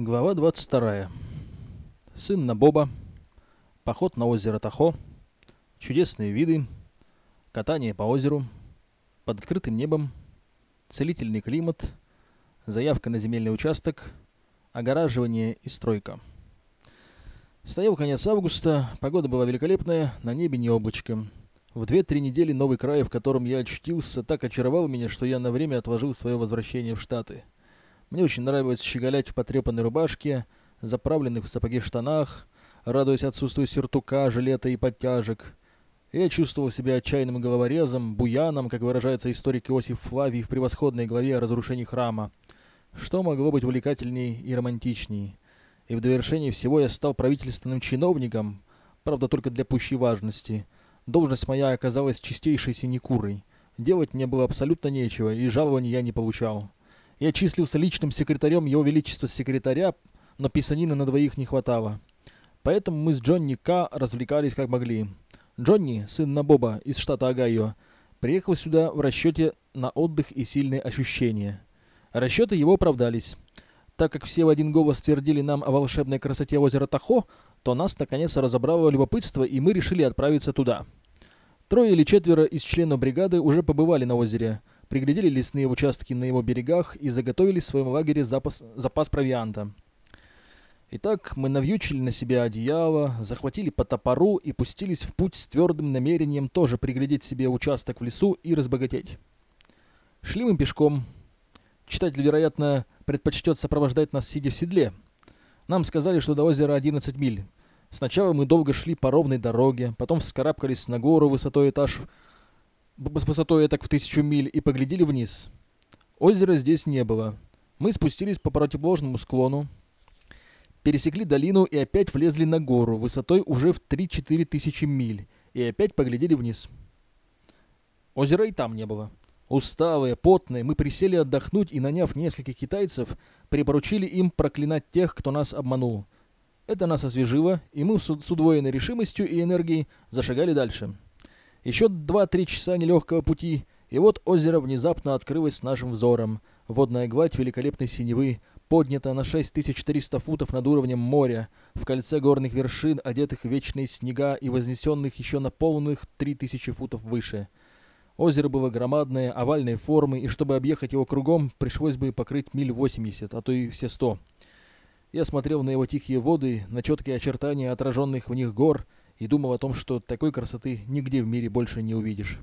Глава 22. Сын Набоба. Поход на озеро Тахо. Чудесные виды. Катание по озеру. Под открытым небом. Целительный климат. Заявка на земельный участок. Огораживание и стройка. Стоял конец августа, погода была великолепная, на небе не облачко. В две-три недели новый край, в котором я очутился, так очаровал меня, что я на время отложил свое возвращение в Штаты. Мне очень нравилось щеголять в потрепанной рубашке, заправленных в сапоги штанах, радуясь отсутствию сюртука, жилета и подтяжек. Я чувствовал себя отчаянным головорезом, буяном, как выражается историк Иосиф Флавий в превосходной главе о разрушении храма. Что могло быть увлекательней и романтичней? И в довершении всего я стал правительственным чиновником, правда только для пущей важности. Должность моя оказалась чистейшей синекурой. Делать мне было абсолютно нечего, и жалований я не получал. Я числился личным секретарем Его Величества секретаря, но писанины на двоих не хватало. Поэтому мы с Джонни К. развлекались как могли. Джонни, сын Набоба из штата Огайо, приехал сюда в расчете на отдых и сильные ощущения. Расчеты его оправдались. Так как все в один голос твердили нам о волшебной красоте озера Тахо, то нас наконец разобрало любопытство, и мы решили отправиться туда. Трое или четверо из членов бригады уже побывали на озере, приглядели лесные участки на его берегах и заготовили в своем лагере запас, запас провианта. Итак, мы навьючили на себя одеяло, захватили по топору и пустились в путь с твердым намерением тоже приглядеть себе участок в лесу и разбогатеть. Шли мы пешком. Читатель, вероятно, предпочтет сопровождать нас, сидя в седле. Нам сказали, что до озера 11 миль. Сначала мы долго шли по ровной дороге, потом вскарабкались на гору высотой этаж с высотой так в тысячу миль и поглядели вниз. Озера здесь не было. Мы спустились по противоположному склону, пересекли долину и опять влезли на гору высотой уже в 3-4 тысячи миль и опять поглядели вниз. Озера и там не было. Усталые, потные, мы присели отдохнуть и, наняв нескольких китайцев, припоручили им проклинать тех, кто нас обманул. Это нас освежило, и мы с удвоенной решимостью и энергией зашагали дальше. Еще два-три часа нелегкого пути, и вот озеро внезапно открылось нашим взором. Водная гладь великолепной синевы, поднята на 6400 футов над уровнем моря, в кольце горных вершин, одетых в вечные снега и вознесенных еще на полных 3000 футов выше. Озеро было громадное, овальной формы, и чтобы объехать его кругом, пришлось бы покрыть миль 80, а то и все 100. Я смотрел на его тихие воды, на четкие очертания отраженных в них гор, и думал о том, что такой красоты нигде в мире больше не увидишь.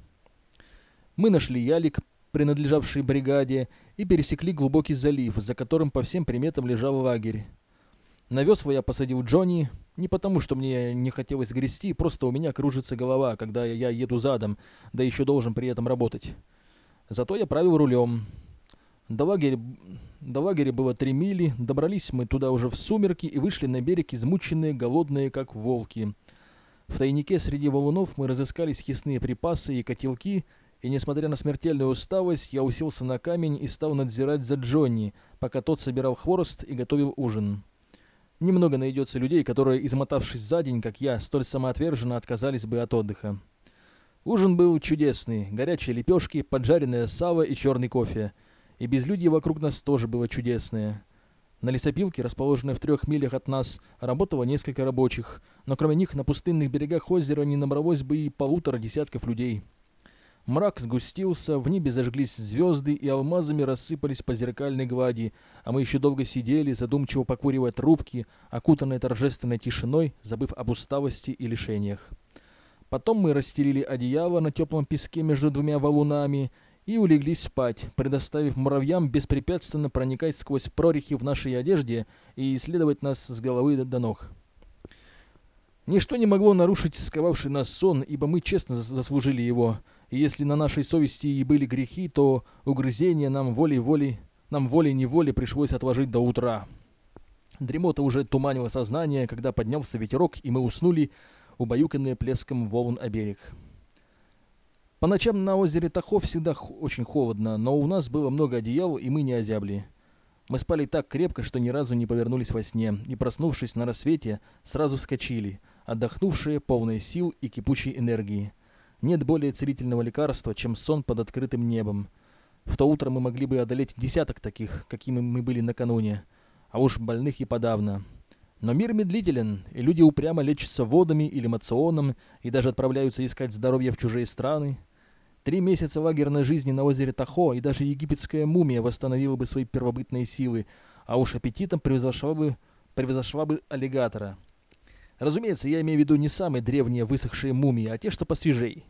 Мы нашли ялик, принадлежавший бригаде, и пересекли глубокий залив, за которым по всем приметам лежал лагерь. На весла я посадил Джонни, не потому, что мне не хотелось грести, просто у меня кружится голова, когда я еду задом, да еще должен при этом работать. Зато я правил рулем. До лагеря, до лагеря было три мили, добрались мы туда уже в сумерки и вышли на берег измученные, голодные, как волки. В тайнике среди валунов мы разыскали съестные припасы и котелки, и, несмотря на смертельную усталость, я уселся на камень и стал надзирать за Джонни, пока тот собирал хворост и готовил ужин. Немного найдется людей, которые, измотавшись за день, как я, столь самоотверженно отказались бы от отдыха. Ужин был чудесный. Горячие лепешки, поджаренное сало и черный кофе. И безлюдье вокруг нас тоже было чудесное. На лесопилке, расположенной в трех милях от нас, работало несколько рабочих, но кроме них на пустынных берегах озера не набралось бы и полутора десятков людей. Мрак сгустился, в небе зажглись звезды и алмазами рассыпались по зеркальной глади, а мы еще долго сидели, задумчиво покуривая трубки, окутанные торжественной тишиной, забыв об усталости и лишениях. Потом мы расстелили одеяло на теплом песке между двумя валунами и улеглись спать, предоставив муравьям беспрепятственно проникать сквозь прорехи в нашей одежде и исследовать нас с головы до ног. Ничто не могло нарушить сковавший нас сон, ибо мы честно заслужили его — и если на нашей совести и были грехи, то угрызения нам волей-волей, нам волей-неволей пришлось отложить до утра. Дремота уже туманила сознание, когда поднялся ветерок, и мы уснули, убаюканные плеском волн о берег. По ночам на озере Тахов всегда очень холодно, но у нас было много одеял, и мы не озябли. Мы спали так крепко, что ни разу не повернулись во сне, и, проснувшись на рассвете, сразу вскочили, отдохнувшие, полные сил и кипучей энергии. Нет более целительного лекарства, чем сон под открытым небом. В то утро мы могли бы одолеть десяток таких, какими мы были накануне. а уж больных и подавно. Но мир медлителен, и люди упрямо лечатся водами или мационом, и даже отправляются искать здоровье в чужие страны. Три месяца лагерной жизни на озере Тахо, и даже египетская мумия восстановила бы свои первобытные силы, а уж аппетитом превзошла бы, превзошла бы аллигатора. Разумеется, я имею в виду не самые древние высохшие мумии, а те, что посвежей.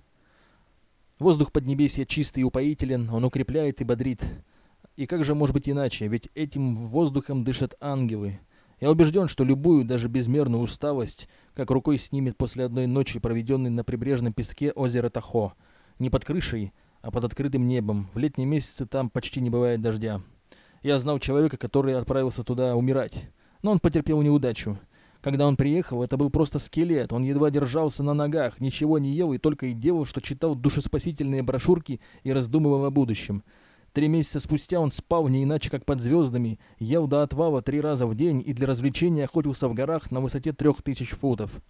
Воздух Поднебесья чистый и упоителен, он укрепляет и бодрит. И как же может быть иначе, ведь этим воздухом дышат ангелы. Я убежден, что любую, даже безмерную усталость, как рукой снимет после одной ночи, проведенной на прибрежном песке озера Тахо. Не под крышей, а под открытым небом. В летние месяцы там почти не бывает дождя. Я знал человека, который отправился туда умирать. Но он потерпел неудачу. Когда он приехал, это был просто скелет. Он едва держался на ногах, ничего не ел и только и делал, что читал душеспасительные брошюрки и раздумывал о будущем. Три месяца спустя он спал не иначе, как под звездами, ел до отвала три раза в день и для развлечения охотился в горах на высоте трех тысяч футов.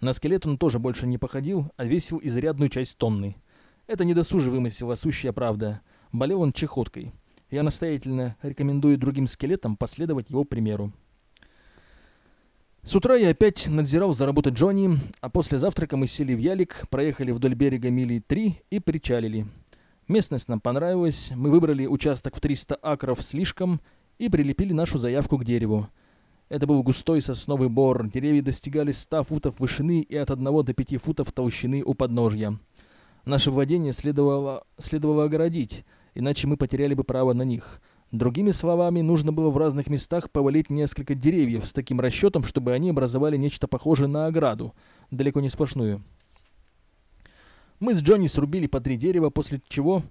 На скелет он тоже больше не походил, а весил изрядную часть тонны. Это не досужий а сущая правда. Болел он чехоткой. Я настоятельно рекомендую другим скелетам последовать его примеру. С утра я опять надзирал за работой Джонни, а после завтрака мы сели в ялик, проехали вдоль берега мили три и причалили. Местность нам понравилась, мы выбрали участок в 300 акров слишком и прилепили нашу заявку к дереву. Это был густой сосновый бор, деревья достигали 100 футов вышины и от 1 до 5 футов толщины у подножья. Наше владение следовало, следовало огородить, иначе мы потеряли бы право на них – Другими словами, нужно было в разных местах повалить несколько деревьев с таким расчетом, чтобы они образовали нечто похожее на ограду, далеко не сплошную. Мы с Джонни срубили по три дерева, после чего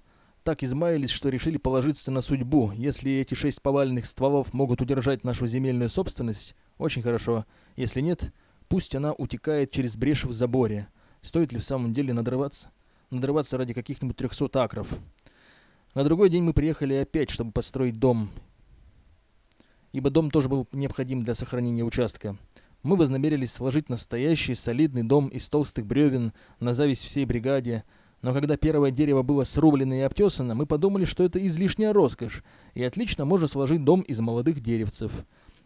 так измаялись, что решили положиться на судьбу. Если эти шесть поваленных стволов могут удержать нашу земельную собственность, очень хорошо. Если нет, пусть она утекает через брешь в заборе. Стоит ли в самом деле надрываться? Надрываться ради каких-нибудь трехсот акров. На другой день мы приехали опять, чтобы построить дом, ибо дом тоже был необходим для сохранения участка. Мы вознамерились сложить настоящий солидный дом из толстых бревен на зависть всей бригаде, но когда первое дерево было срублено и обтесано, мы подумали, что это излишняя роскошь, и отлично можно сложить дом из молодых деревцев.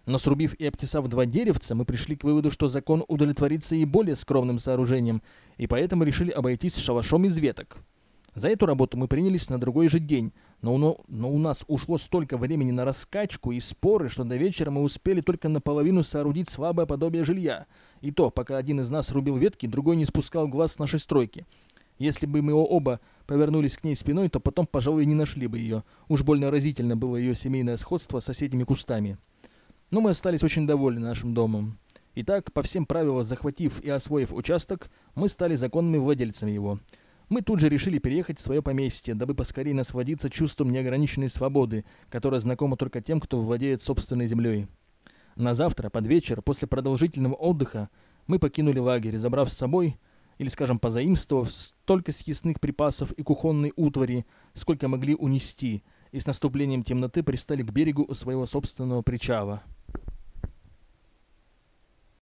Но срубив и обтесав два деревца, мы пришли к выводу, что закон удовлетворится и более скромным сооружением, и поэтому решили обойтись шалашом из веток. За эту работу мы принялись на другой же день, но, но, но у нас ушло столько времени на раскачку и споры, что до вечера мы успели только наполовину соорудить слабое подобие жилья. И то, пока один из нас рубил ветки, другой не спускал глаз с нашей стройки. Если бы мы оба повернулись к ней спиной, то потом, пожалуй, не нашли бы ее. Уж больно разительно было ее семейное сходство с соседними кустами. Но мы остались очень довольны нашим домом. Итак, по всем правилам захватив и освоив участок, мы стали законными владельцами его – мы тут же решили переехать в свое поместье, дабы поскорее насладиться чувством неограниченной свободы, которая знакома только тем, кто владеет собственной землей. На завтра, под вечер, после продолжительного отдыха, мы покинули лагерь, забрав с собой, или, скажем, позаимствовав, столько съестных припасов и кухонной утвари, сколько могли унести, и с наступлением темноты пристали к берегу у своего собственного причала.